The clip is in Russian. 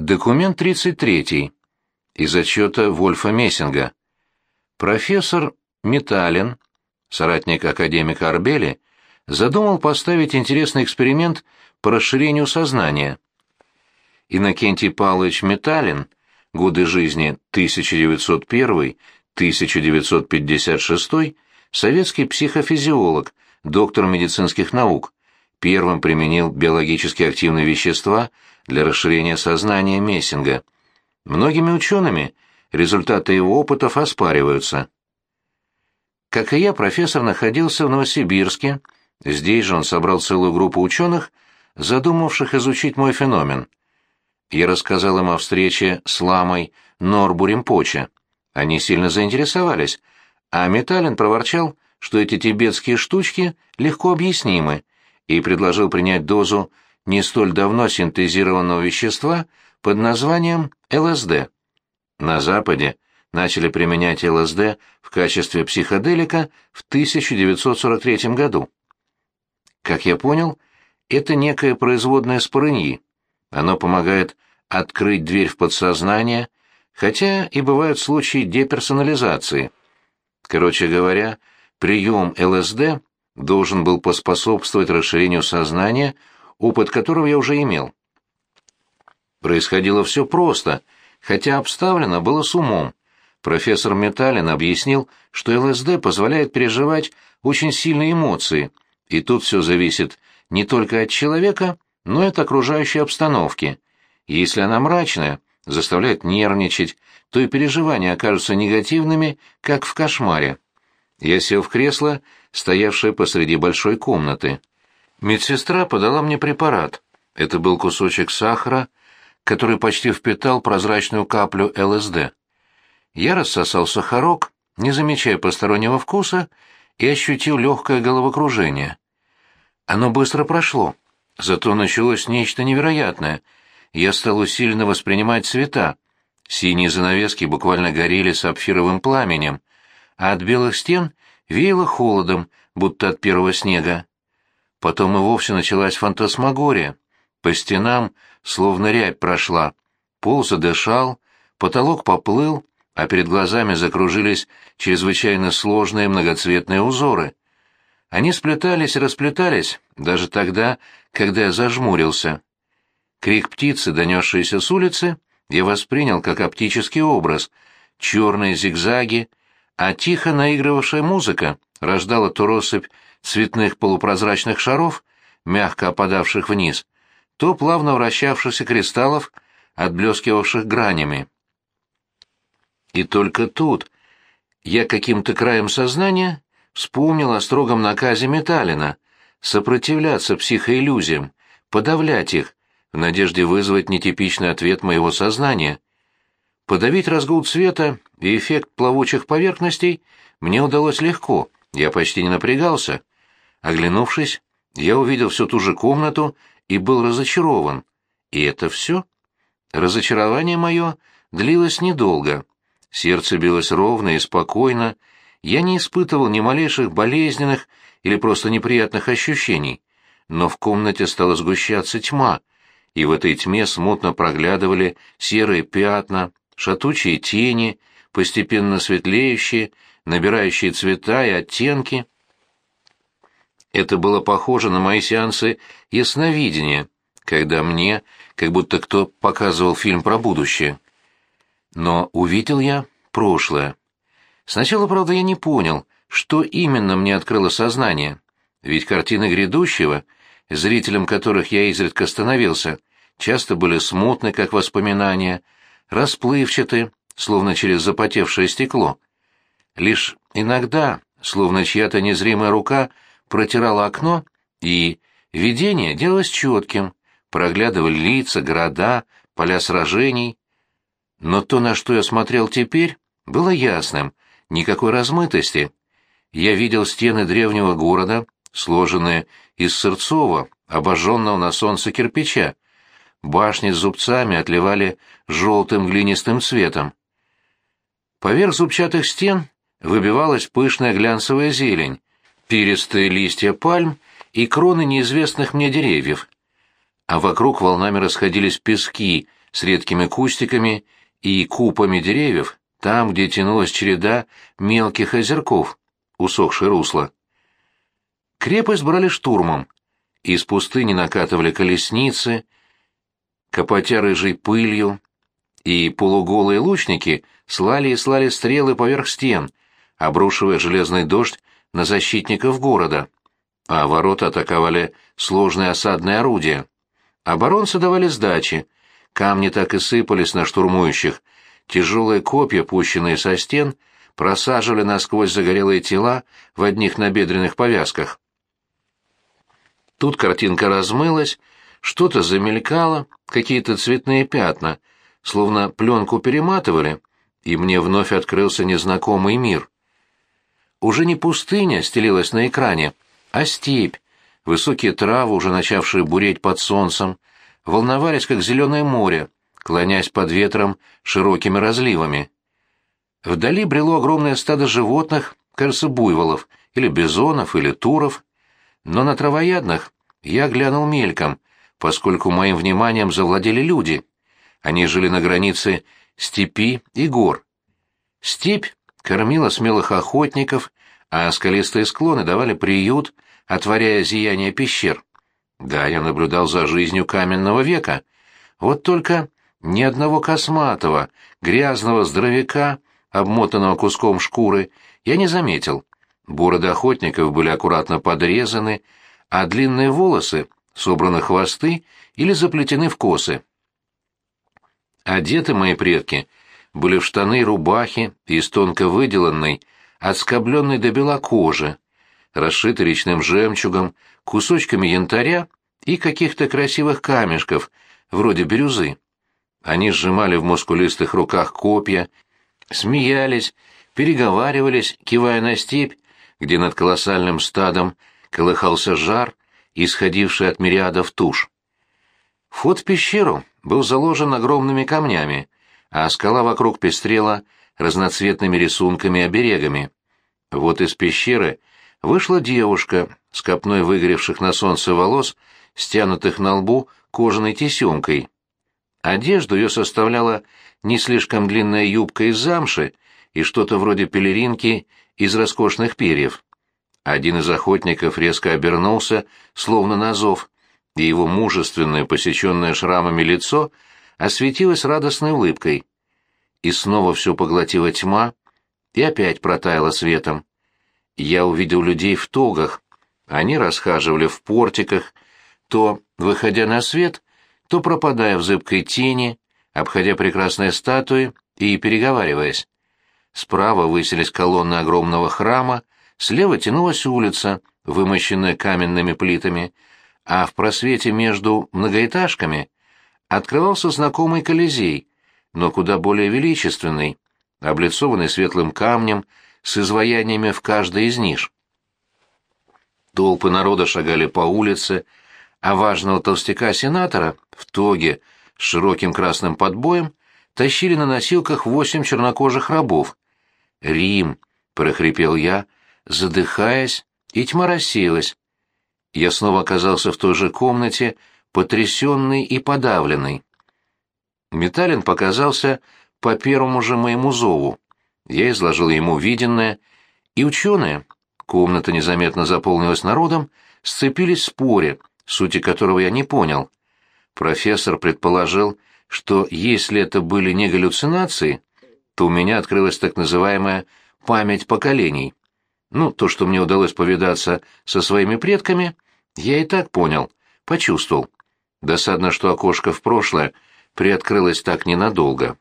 Документ 33. Из отчета Вольфа Мессинга. Профессор Металлин, соратник академика Арбели, задумал поставить интересный эксперимент по расширению сознания. Иннокентий Павлович Металлин, годы жизни 1901-1956, советский психофизиолог, доктор медицинских наук, первым применил биологически активные вещества для расширения сознания Мессинга. Многими учеными результаты его опытов оспариваются. Как и я, профессор находился в Новосибирске. Здесь же он собрал целую группу ученых, задумавших изучить мой феномен. Я рассказал им о встрече с ламой Норбу Римпоче. Они сильно заинтересовались, а Металлин проворчал, что эти тибетские штучки легко объяснимы, и предложил принять дозу не столь давно синтезированного вещества под названием ЛСД. На Западе начали применять ЛСД в качестве психоделика в 1943 году. Как я понял, это некое производное спорыньи. Оно помогает открыть дверь в подсознание, хотя и бывают случаи деперсонализации. Короче говоря, прием ЛСД должен был поспособствовать расширению сознания, опыт которого я уже имел. Происходило все просто, хотя обставлено было с умом. Профессор Металлин объяснил, что ЛСД позволяет переживать очень сильные эмоции, и тут все зависит не только от человека, но и от окружающей обстановки. Если она мрачная, заставляет нервничать, то и переживания окажутся негативными, как в кошмаре. Я сел в кресло стоявшая посреди большой комнаты. Медсестра подала мне препарат. Это был кусочек сахара, который почти впитал прозрачную каплю ЛСД. Я рассосал сахарок, не замечая постороннего вкуса, и ощутил легкое головокружение. Оно быстро прошло, зато началось нечто невероятное. Я стал усиленно воспринимать цвета. Синие занавески буквально горели сапфировым пламенем, а от белых стен веяло холодом, будто от первого снега. Потом и вовсе началась фантасмагория. По стенам словно рябь прошла. Пол задышал, потолок поплыл, а перед глазами закружились чрезвычайно сложные многоцветные узоры. Они сплетались и расплетались даже тогда, когда я зажмурился. Крик птицы, донесшийся с улицы, я воспринял как оптический образ. Черные зигзаги, а тихо наигрывавшая музыка рождала то россыпь цветных полупрозрачных шаров, мягко опадавших вниз, то плавно вращавшихся кристаллов, отблескивавших гранями. И только тут я каким-то краем сознания вспомнил о строгом наказе Металлина сопротивляться психоиллюзиям, подавлять их, в надежде вызвать нетипичный ответ моего сознания — Подавить разгул цвета и эффект плавучих поверхностей мне удалось легко, я почти не напрягался. Оглянувшись, я увидел всю ту же комнату и был разочарован. И это все? Разочарование мое длилось недолго. Сердце билось ровно и спокойно, я не испытывал ни малейших болезненных или просто неприятных ощущений, но в комнате стала сгущаться тьма, и в этой тьме смутно проглядывали серые пятна, шатучие тени, постепенно светлеющие, набирающие цвета и оттенки. Это было похоже на мои сеансы ясновидения, когда мне, как будто кто показывал фильм про будущее. Но увидел я прошлое. Сначала, правда, я не понял, что именно мне открыло сознание, ведь картины грядущего, зрителем которых я изредка становился, часто были смутны, как воспоминания, расплывчаты, словно через запотевшее стекло. Лишь иногда, словно чья-то незримая рука протирала окно, и видение делалось четким, проглядывали лица, города, поля сражений. Но то, на что я смотрел теперь, было ясным, никакой размытости. Я видел стены древнего города, сложенные из сырцова, обожженного на солнце кирпича, Башни с зубцами отливали желтым глинистым цветом. Поверх зубчатых стен выбивалась пышная глянцевая зелень, перистые листья пальм и кроны неизвестных мне деревьев. А вокруг волнами расходились пески с редкими кустиками и купами деревьев, там, где тянулась череда мелких озерков, усохшее русло. Крепость брали штурмом. Из пустыни накатывали колесницы, копотя рыжей пылью, и полуголые лучники слали и слали стрелы поверх стен, обрушивая железный дождь на защитников города, а ворота атаковали сложные осадные орудия. Оборонцы давали сдачи, камни так и сыпались на штурмующих, тяжелые копья, пущенные со стен, просаживали насквозь загорелые тела в одних набедренных повязках. Тут картинка размылась, что-то замелькало, какие-то цветные пятна, словно пленку перематывали, и мне вновь открылся незнакомый мир. Уже не пустыня стелилась на экране, а степь, высокие травы, уже начавшие буреть под солнцем, волновались, как зеленое море, клонясь под ветром широкими разливами. Вдали брело огромное стадо животных, кажется, буйволов, или бизонов, или туров, но на травоядных я глянул мельком, поскольку моим вниманием завладели люди. Они жили на границе степи и гор. Степь кормила смелых охотников, а скалистые склоны давали приют, отворяя зияние пещер. Да, я наблюдал за жизнью каменного века. Вот только ни одного косматого, грязного здоровяка, обмотанного куском шкуры, я не заметил. Бороды охотников были аккуратно подрезаны, а длинные волосы собраны хвосты или заплетены в косы. Одеты мои предки были в штаны и рубахи из тонко выделанной, отскобленной до бела кожи, расшиты речным жемчугом, кусочками янтаря и каких-то красивых камешков, вроде бирюзы. Они сжимали в мускулистых руках копья, смеялись, переговаривались, кивая на степь, где над колоссальным стадом колыхался жар, исходивший от мириадов туш. Вход в пещеру был заложен огромными камнями, а скала вокруг пестрела разноцветными рисунками оберегами. Вот из пещеры вышла девушка с копной выгоревших на солнце волос, стянутых на лбу кожаной тесемкой. Одежду ее составляла не слишком длинная юбка из замши и что-то вроде пелеринки из роскошных перьев. Один из охотников резко обернулся, словно на зов, и его мужественное, посеченное шрамами лицо осветилось радостной улыбкой. И снова все поглотила тьма, и опять протаяла светом. Я увидел людей в тогах. Они расхаживали в портиках, то, выходя на свет, то пропадая в зыбкой тени, обходя прекрасные статуи и переговариваясь. Справа высились колонны огромного храма, слева тянулась улица, вымощенная каменными плитами, а в просвете между многоэтажками открывался знакомый Колизей, но куда более величественный, облицованный светлым камнем, с изваяниями в каждой из ниш. Толпы народа шагали по улице, а важного толстяка-сенатора в тоге с широким красным подбоем тащили на носилках восемь чернокожих рабов. «Рим!» — прохрипел я, задыхаясь, и тьма рассеялась. Я снова оказался в той же комнате, потрясенный и подавленный. Металлин показался по первому же моему зову. Я изложил ему виденное, и ученые, комната незаметно заполнилась народом, сцепились в споре, сути которого я не понял. Профессор предположил, что если это были не галлюцинации, то у меня открылась так называемая «память поколений». Ну, то, что мне удалось повидаться со своими предками, я и так понял, почувствовал. Досадно, что окошко в прошлое приоткрылось так ненадолго.